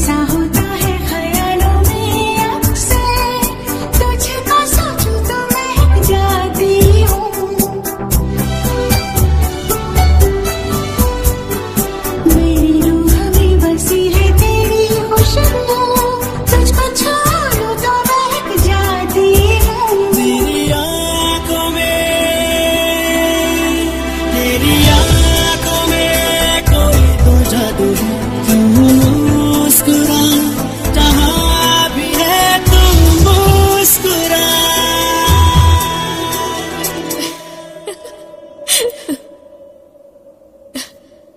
sa hot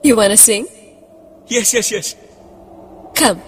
You wanna sing? Yes, yes, yes. Come.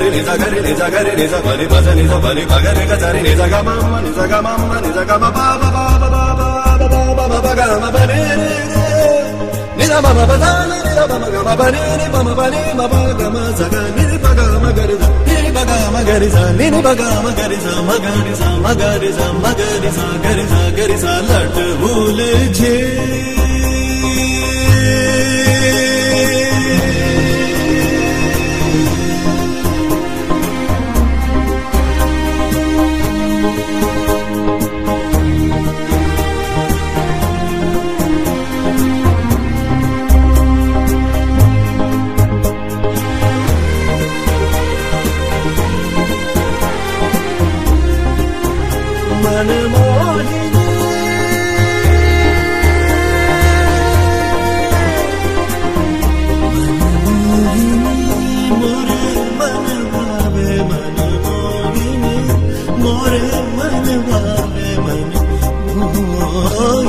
గరి నిజ గరి నిజ గరి నిజ బలి భజ నిజ బలి భగ నిజ జరి నిజ గమమ్మ నిజ గమమ్మ నిజ గమ బాబ బాబ బాబ బాబ బాబ గమ బని నిజ మమ బదాని నిజ మమ గమ బని ని మమ బని మమ గమ జగ నిరి పగ మగరి నిరి పగ మగరి స నిని పగ మగరి స మగరి స మగరి స మగరి స గరి స గరి స లట్ భూల్ ఝే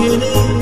yine